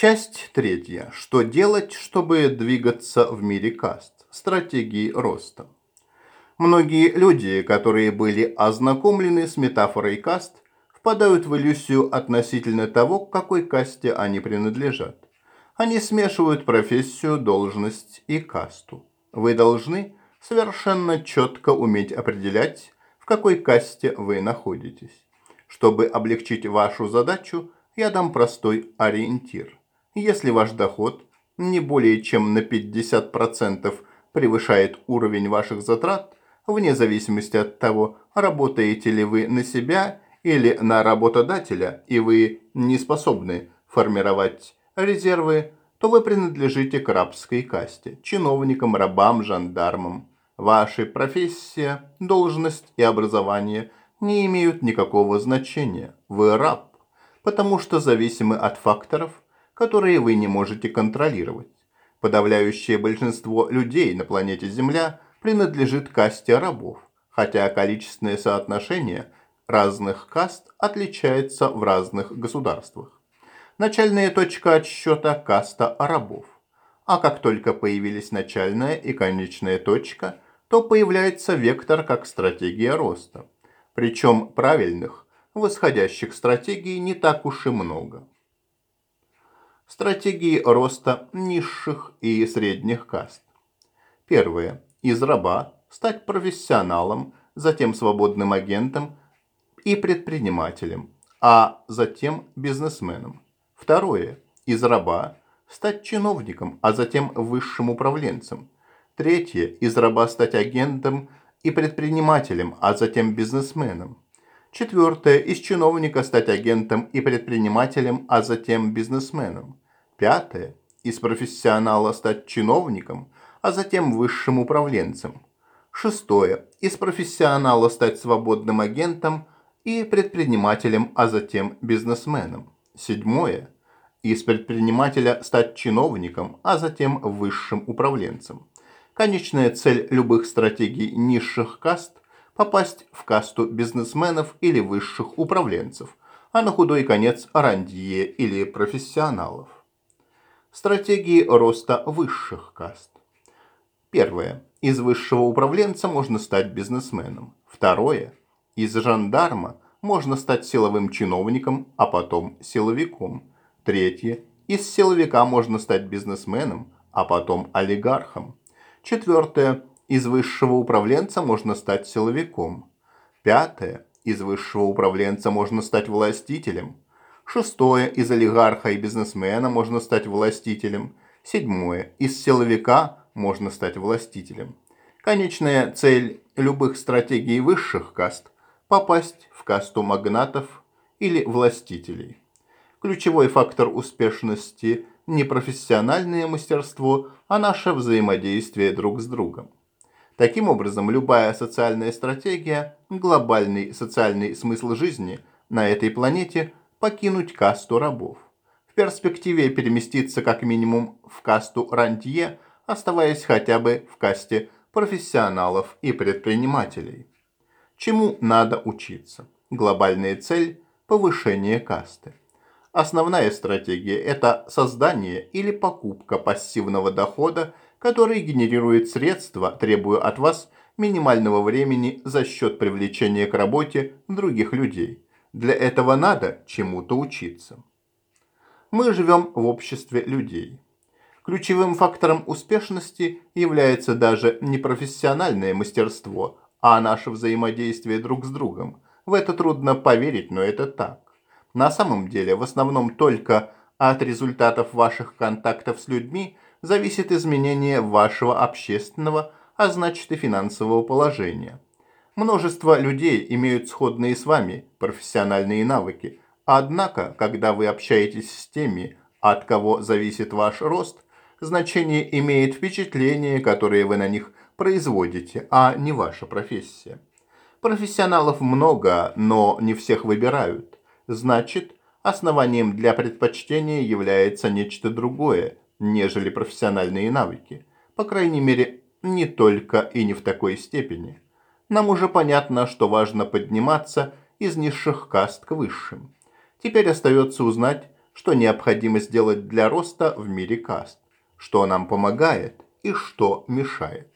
Часть третья. Что делать, чтобы двигаться в мире каст? Стратегии роста. Многие люди, которые были ознакомлены с метафорой каст, впадают в иллюзию относительно того, к какой касте они принадлежат. Они смешивают профессию, должность и касту. Вы должны совершенно четко уметь определять, в какой касте вы находитесь. Чтобы облегчить вашу задачу, я дам простой ориентир. Если ваш доход не более чем на 50% превышает уровень ваших затрат, вне зависимости от того, работаете ли вы на себя или на работодателя, и вы не способны формировать резервы, то вы принадлежите к рабской касте, чиновникам, рабам, жандармам. Ваша профессия, должность и образование не имеют никакого значения. Вы раб, потому что зависимы от факторов, которые вы не можете контролировать. Подавляющее большинство людей на планете Земля принадлежит касте рабов, хотя количественное соотношение разных каст отличается в разных государствах. Начальная точка отсчета – каста рабов. А как только появились начальная и конечная точка, то появляется вектор как стратегия роста. Причем правильных, восходящих стратегий не так уж и много стратегии роста низших и средних каст. Первое. Из раба стать профессионалом, затем свободным агентом и предпринимателем, а затем бизнесменом. Второе. Из раба стать чиновником, а затем высшим управленцем. Третье. Из раба стать агентом и предпринимателем, а затем бизнесменом. Четвертое. Из чиновника стать агентом и предпринимателем, а затем бизнесменом. Пятое. Из профессионала стать чиновником, а затем высшим управленцем. Шестое. Из профессионала стать свободным агентом и предпринимателем, а затем бизнесменом. Седьмое. Из предпринимателя стать чиновником, а затем высшим управленцем. Конечная цель любых стратегий низших каст – попасть в касту бизнесменов или высших управленцев, а на худой конец – рандье или профессионалов. Стратегии роста высших каст. Первое. Из высшего управленца можно стать бизнесменом. Второе. Из жандарма можно стать силовым чиновником, а потом силовиком. Третье. Из силовика можно стать бизнесменом, а потом олигархом. Четвертое. Из высшего управленца можно стать силовиком. Пятое. Из высшего управленца можно стать властителем. Шестое. Из олигарха и бизнесмена можно стать властителем. Седьмое. Из силовика можно стать властителем. Конечная цель любых стратегий высших каст – попасть в касту магнатов или властителей. Ключевой фактор успешности – не профессиональное мастерство, а наше взаимодействие друг с другом. Таким образом, любая социальная стратегия, глобальный социальный смысл жизни на этой планете покинуть касту рабов. В перспективе переместиться как минимум в касту рантье, оставаясь хотя бы в касте профессионалов и предпринимателей. Чему надо учиться? Глобальная цель – повышение касты. Основная стратегия – это создание или покупка пассивного дохода, который генерирует средства, требуя от вас минимального времени за счет привлечения к работе других людей – для этого надо чему-то учиться. Мы живем в обществе людей. Ключевым фактором успешности является даже не профессиональное мастерство, а наше взаимодействие друг с другом. В это трудно поверить, но это так. На самом деле, в основном только от результатов ваших контактов с людьми зависит изменение вашего общественного, а значит и финансового положения. Множество людей имеют сходные с вами профессиональные навыки. Однако, когда вы общаетесь с теми, от кого зависит ваш рост, значение имеет впечатление, которое вы на них производите, а не ваша профессия. Профессионалов много, но не всех выбирают. Значит, основанием для предпочтения является нечто другое, нежели профессиональные навыки. По крайней мере, не только и не в такой степени нам уже понятно, что важно подниматься из низших каст к высшим. Теперь остается узнать, что необходимо сделать для роста в мире каст, что нам помогает и что мешает.